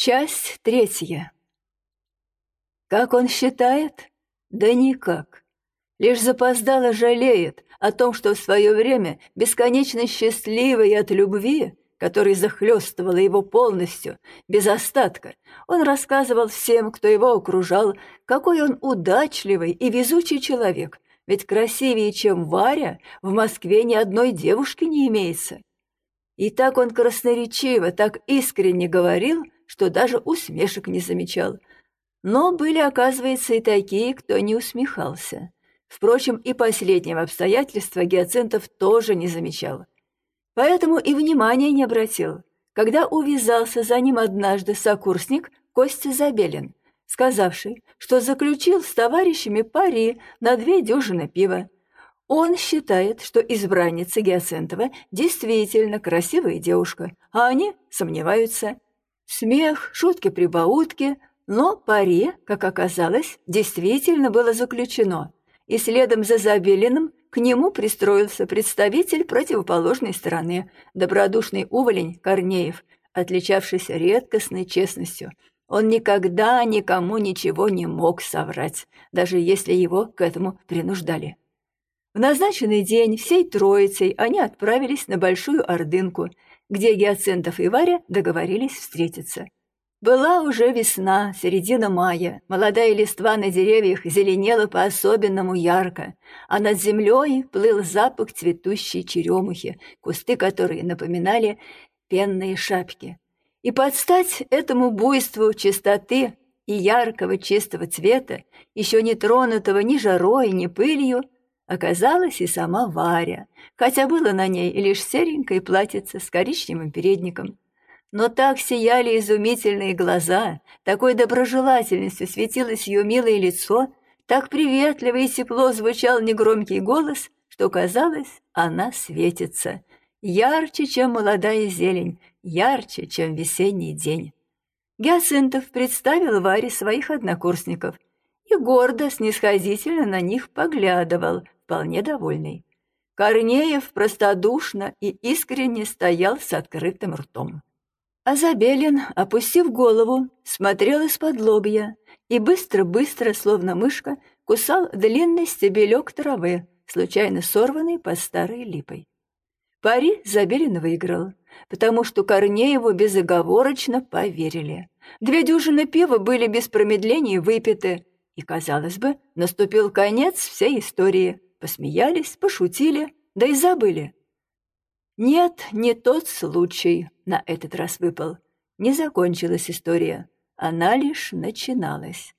Часть третья. Как он считает? Да никак. Лишь запоздало жалеет о том, что в свое время бесконечно счастливый от любви, который захлестывала его полностью, без остатка, он рассказывал всем, кто его окружал, какой он удачливый и везучий человек, ведь красивее, чем Варя, в Москве ни одной девушки не имеется. И так он красноречиво, так искренне говорил — что даже усмешек не замечал. Но были, оказывается, и такие, кто не усмехался. Впрочем, и последнего обстоятельства Гиацинтов тоже не замечал. Поэтому и внимания не обратил, когда увязался за ним однажды сокурсник Костя Забелин, сказавший, что заключил с товарищами пари на две дюжины пива. Он считает, что избранница Гиацинтова действительно красивая девушка, а они сомневаются – Смех, шутки-прибаутки, но пари, как оказалось, действительно было заключено, и следом за Забелиным к нему пристроился представитель противоположной стороны, добродушный уволень Корнеев, отличавшийся редкостной честностью. Он никогда никому ничего не мог соврать, даже если его к этому принуждали. В назначенный день всей троицей они отправились на Большую Ордынку – где Гиацинтов и Варя договорились встретиться. Была уже весна, середина мая, молодая листва на деревьях зеленела по-особенному ярко, а над землей плыл запах цветущей черемухи, кусты которой напоминали пенные шапки. И под стать этому буйству чистоты и яркого чистого цвета, еще не тронутого ни жарой, ни пылью, Оказалась и сама Варя, хотя было на ней лишь серенькое платьице с коричневым передником. Но так сияли изумительные глаза, такой доброжелательностью светилось ее милое лицо, так приветливо и тепло звучал негромкий голос, что казалось, она светится, ярче, чем молодая зелень, ярче, чем весенний день. Гиацинтов представил Варе своих однокурсников и гордо, снисходительно на них поглядывал, вполне довольный. Корнеев простодушно и искренне стоял с открытым ртом. А Забелин, опустив голову, смотрел из-под лобья и быстро-быстро, словно мышка, кусал длинный стебелек травы, случайно сорванный под старой липой. Пари Забелин выиграл, потому что Корнееву безоговорочно поверили. Две дюжины пива были без промедления выпиты, и, казалось бы, наступил конец всей истории — посмеялись, пошутили, да и забыли. Нет, не тот случай на этот раз выпал. Не закончилась история, она лишь начиналась.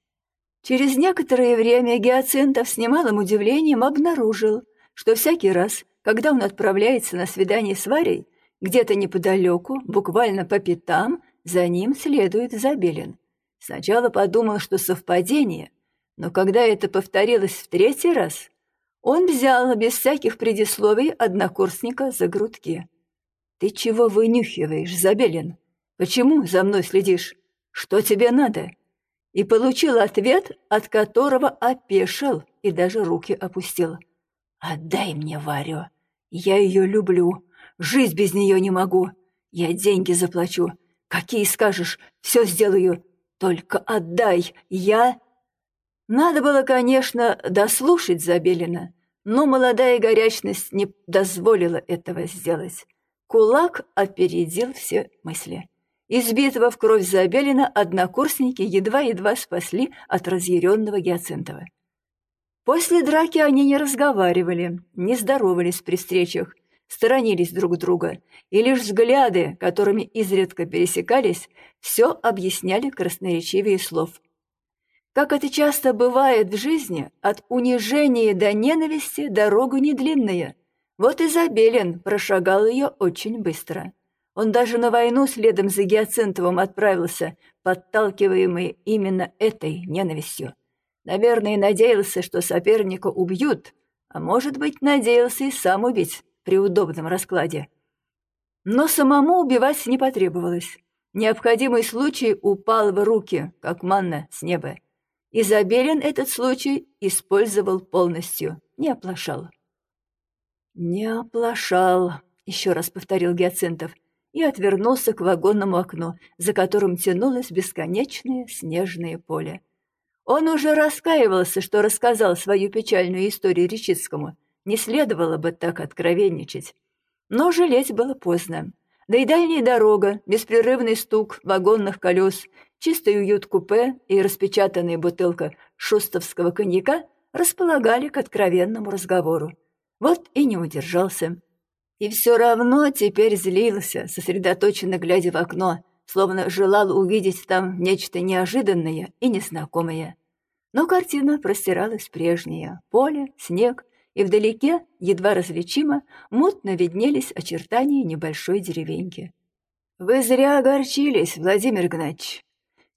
Через некоторое время Гиацинтов с немалым удивлением обнаружил, что всякий раз, когда он отправляется на свидание с Варей, где-то неподалеку, буквально по пятам, за ним следует Забелин. Сначала подумал, что совпадение, но когда это повторилось в третий раз, он взял без всяких предисловий однокурсника за грудки. «Ты чего вынюхиваешь, Забелин? Почему за мной следишь? Что тебе надо?» И получил ответ, от которого опешил и даже руки опустил. «Отдай мне Варю. Я ее люблю. Жить без нее не могу. Я деньги заплачу. Какие скажешь, все сделаю. Только отдай. Я...» Надо было, конечно, дослушать Забелина, но молодая горячность не дозволила этого сделать. Кулак опередил все мысли. Избитого в кровь Забелина однокурсники едва-едва спасли от разъяренного Гиацинтова. После драки они не разговаривали, не здоровались при встречах, сторонились друг друга, и лишь взгляды, которыми изредка пересекались, все объясняли красноречивее слов. Как это часто бывает в жизни, от унижения до ненависти дорога не длинная. Вот и Забелин прошагал ее очень быстро. Он даже на войну следом за Гиацинтовым отправился, подталкиваемый именно этой ненавистью. Наверное, надеялся, что соперника убьют, а может быть, надеялся и сам убить при удобном раскладе. Но самому убивать не потребовалось. Необходимый случай упал в руки, как манна с неба. Изобилен этот случай использовал полностью, не оплошал. «Не оплошал», — еще раз повторил Гиацинтов. и отвернулся к вагонному окну, за которым тянулось бесконечное снежное поле. Он уже раскаивался, что рассказал свою печальную историю Речицкому. Не следовало бы так откровенничать. Но жалеть было поздно. Да и дальняя дорога, беспрерывный стук вагонных колес, чистый уют купе и распечатанная бутылка шустовского коньяка располагали к откровенному разговору. Вот и не удержался. И все равно теперь злился, сосредоточенно глядя в окно, словно желал увидеть там нечто неожиданное и незнакомое. Но картина простиралась прежняя. Поле, снег, и вдалеке, едва различимо, мутно виднелись очертания небольшой деревеньки. «Вы зря огорчились, Владимир Игнатьевич!»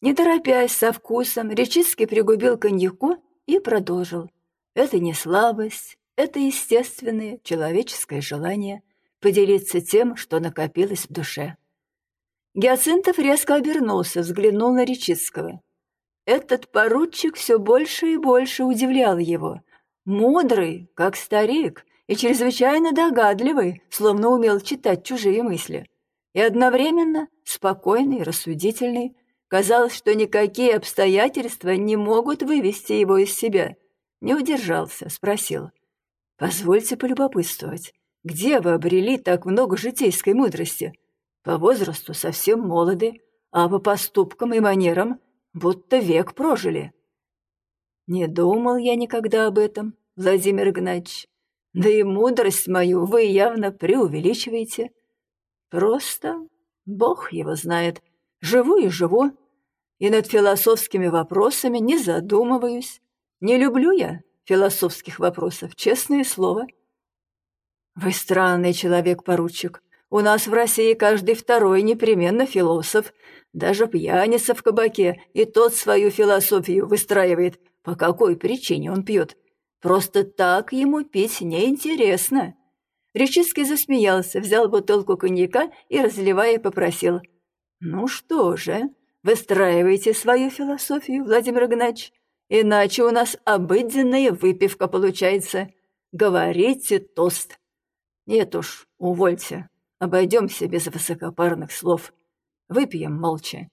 Не торопясь, со вкусом, Речицкий пригубил коньяку и продолжил. «Это не слабость, это естественное человеческое желание поделиться тем, что накопилось в душе». Гиацинтов резко обернулся, взглянул на Речицкого. Этот поручик все больше и больше удивлял его. Мудрый, как старик, и чрезвычайно догадливый, словно умел читать чужие мысли. И одновременно спокойный, рассудительный. Казалось, что никакие обстоятельства не могут вывести его из себя. Не удержался, спросил. «Позвольте полюбопытствовать, где вы обрели так много житейской мудрости? По возрасту совсем молоды, а по поступкам и манерам будто век прожили. Не думал я никогда об этом, Владимир Игнатьевич. Да и мудрость мою вы явно преувеличиваете. Просто Бог его знает. Живу и живу, и над философскими вопросами не задумываюсь. Не люблю я философских вопросов, честное слово. Вы странный человек, поручик. У нас в России каждый второй непременно философ. Даже пьяница в кабаке, и тот свою философию выстраивает. По какой причине он пьет? Просто так ему пить неинтересно. Речицкий засмеялся, взял бутылку коньяка и, разливая, попросил. «Ну что же, выстраивайте свою философию, Владимир Игнатьевич, иначе у нас обыденная выпивка получается. Говорите тост». «Нет уж, увольте, Обойдемся без высокопарных слов. Выпьем молча.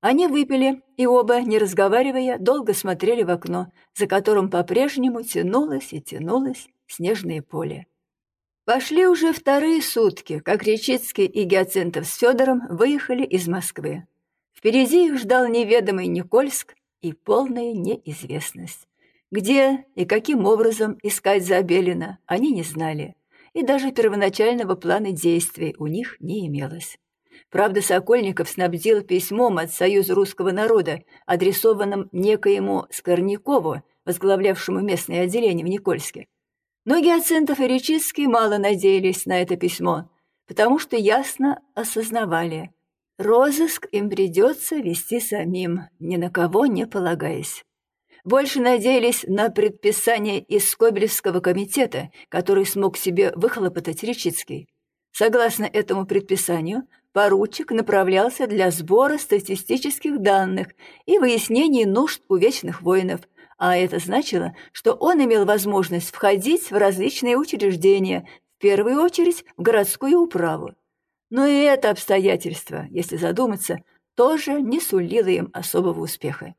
Они выпили, и оба, не разговаривая, долго смотрели в окно, за которым по-прежнему тянулось и тянулось снежное поле. Пошли уже вторые сутки, как Речицкий и Гиацинтов с Федором выехали из Москвы. Впереди их ждал неведомый Никольск и полная неизвестность. Где и каким образом искать Забелина, они не знали и даже первоначального плана действий у них не имелось. Правда, Сокольников снабдил письмом от Союза русского народа, адресованным некоему Скорнякову, возглавлявшему местное отделение в Никольске. Но Гиацинтов и Речицкий мало надеялись на это письмо, потому что ясно осознавали, розыск им придется вести самим, ни на кого не полагаясь больше надеялись на предписание из Скобелевского комитета, который смог себе выхлопотать Речицкий. Согласно этому предписанию, поручик направлялся для сбора статистических данных и выяснения нужд у вечных воинов, а это значило, что он имел возможность входить в различные учреждения, в первую очередь в городскую управу. Но и это обстоятельство, если задуматься, тоже не сулило им особого успеха.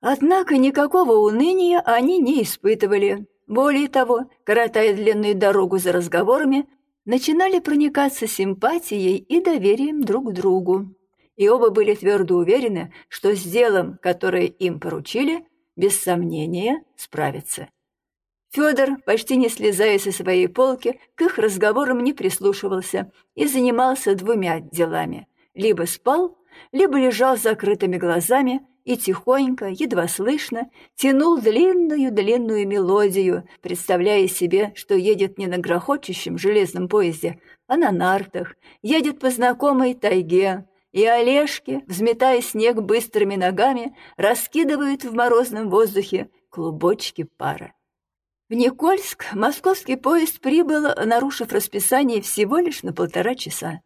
Однако никакого уныния они не испытывали. Более того, коротая длинную дорогу за разговорами, начинали проникаться симпатией и доверием друг к другу. И оба были твердо уверены, что с делом, которое им поручили, без сомнения справятся. Федор, почти не слезая со своей полки, к их разговорам не прислушивался и занимался двумя делами. Либо спал, либо лежал с закрытыми глазами и тихонько, едва слышно, тянул длинную-длинную мелодию, представляя себе, что едет не на грохочущем железном поезде, а на нартах, едет по знакомой тайге, и Олежки, взметая снег быстрыми ногами, раскидывают в морозном воздухе клубочки пара. В Никольск московский поезд прибыл, нарушив расписание всего лишь на полтора часа.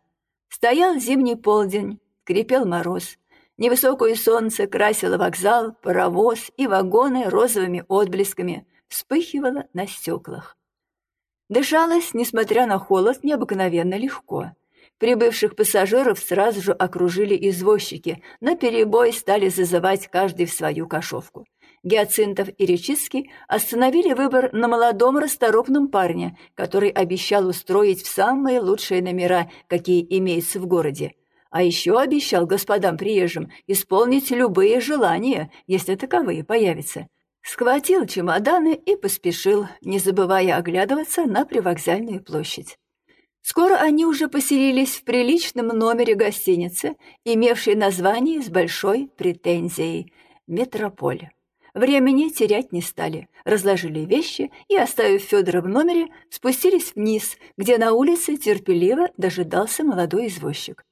Стоял зимний полдень, крепел мороз — Невысокое солнце красило вокзал, паровоз и вагоны розовыми отблесками, вспыхивало на стеклах. Дышалось, несмотря на холод, необыкновенно легко. Прибывших пассажиров сразу же окружили извозчики, на перебой стали зазывать каждый в свою кошовку. Гиацинтов и Речицкий остановили выбор на молодом расторопном парне, который обещал устроить в самые лучшие номера, какие имеются в городе. А еще обещал господам приезжим исполнить любые желания, если таковые появятся. Схватил чемоданы и поспешил, не забывая оглядываться на привокзальную площадь. Скоро они уже поселились в приличном номере гостиницы, имевшей название с большой претензией «Метрополь». Времени терять не стали, разложили вещи и, оставив Федора в номере, спустились вниз, где на улице терпеливо дожидался молодой извозчик.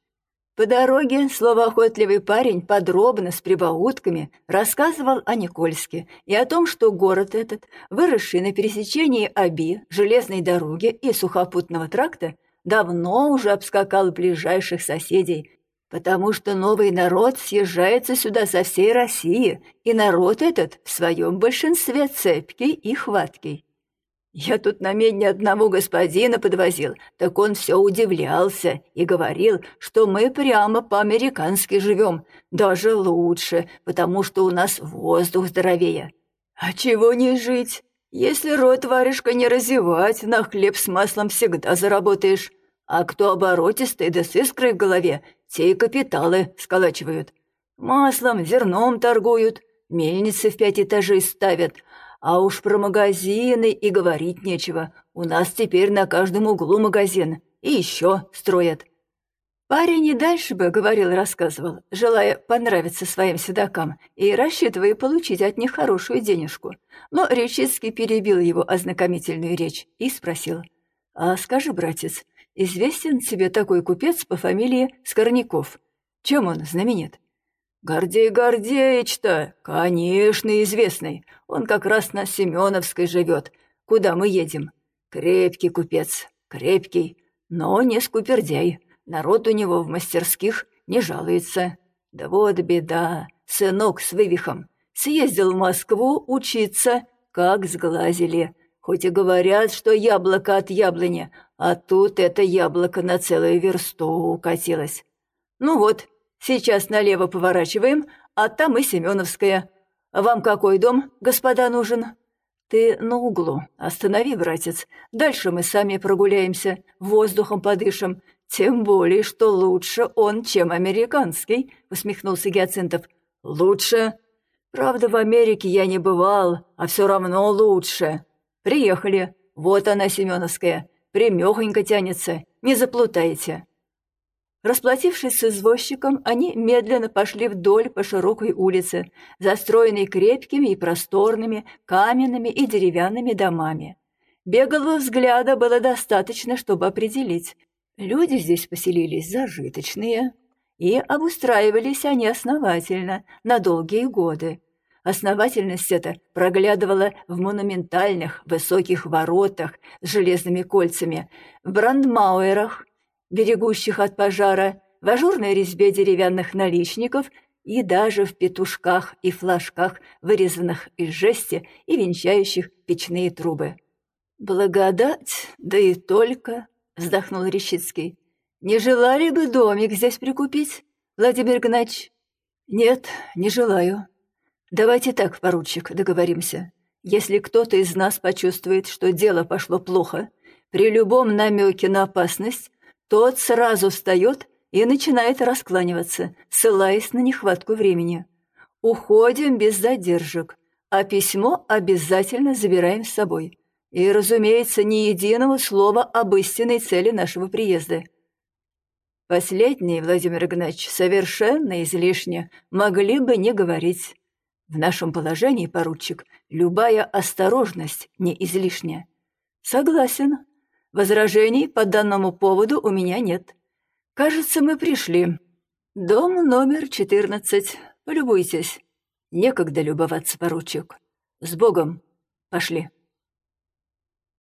По дороге словоохотливый парень подробно с прибаутками рассказывал о Никольске и о том, что город этот, выросший на пересечении Оби, железной дороги и сухопутного тракта, давно уже обскакал ближайших соседей, потому что новый народ съезжается сюда со всей России, и народ этот в своем большинстве цепкий и хваткий. Я тут на медне одного господина подвозил, так он все удивлялся и говорил, что мы прямо по-американски живем, даже лучше, потому что у нас воздух здоровее. А чего не жить? Если рот варежка не разевать, на хлеб с маслом всегда заработаешь. А кто оборотистый да с искрой в голове, те и капиталы сколачивают. Маслом, зерном торгуют, мельницы в пять этажей ставят, а уж про магазины и говорить нечего. У нас теперь на каждом углу магазин. И еще строят. Парень и дальше бы говорил рассказывал, желая понравиться своим седокам и рассчитывая получить от них хорошую денежку. Но Речицкий перебил его ознакомительную речь и спросил. «А скажи, братец, известен тебе такой купец по фамилии Скорняков? Чем он знаменит?» «Гордей Гордеич-то, конечно, известный. Он как раз на Семеновской живет. Куда мы едем? Крепкий купец, крепкий, но не скупердяй. Народ у него в мастерских не жалуется. Да вот беда, сынок с вывихом. Съездил в Москву учиться, как сглазили. Хоть и говорят, что яблоко от яблони, а тут это яблоко на целую версту укатилось. Ну вот, Сейчас налево поворачиваем, а там и Семеновская. Вам какой дом, господа, нужен?» «Ты на углу. Останови, братец. Дальше мы сами прогуляемся, воздухом подышим. Тем более, что лучше он, чем американский», — усмехнулся Гиацинтов. «Лучше? Правда, в Америке я не бывал, а все равно лучше. Приехали. Вот она, Семеновская. Примехонько тянется. Не заплутайте». Расплатившись с извозчиком, они медленно пошли вдоль по широкой улице, застроенной крепкими и просторными каменными и деревянными домами. Беглого взгляда было достаточно, чтобы определить. Люди здесь поселились зажиточные, и обустраивались они основательно, на долгие годы. Основательность эта проглядывала в монументальных высоких воротах с железными кольцами, в брандмауэрах, берегущих от пожара, в ажурной резьбе деревянных наличников и даже в петушках и флажках, вырезанных из жести и венчающих печные трубы. «Благодать, да и только», — вздохнул Рещицкий. «Не желали бы домик здесь прикупить, Владимир Гнач?» «Нет, не желаю. Давайте так, поручик, договоримся. Если кто-то из нас почувствует, что дело пошло плохо, при любом намеке на опасность тот сразу встает и начинает раскланиваться, ссылаясь на нехватку времени. Уходим без задержек, а письмо обязательно забираем с собой. И, разумеется, ни единого слова об истинной цели нашего приезда. Последний, Владимир Игнатьевич, совершенно излишне, могли бы не говорить. В нашем положении, поручик, любая осторожность не излишняя. Согласен, Возражений по данному поводу у меня нет. Кажется, мы пришли. Дом номер 14. Полюбуйтесь. Некогда любоваться, поручик. С Богом. Пошли.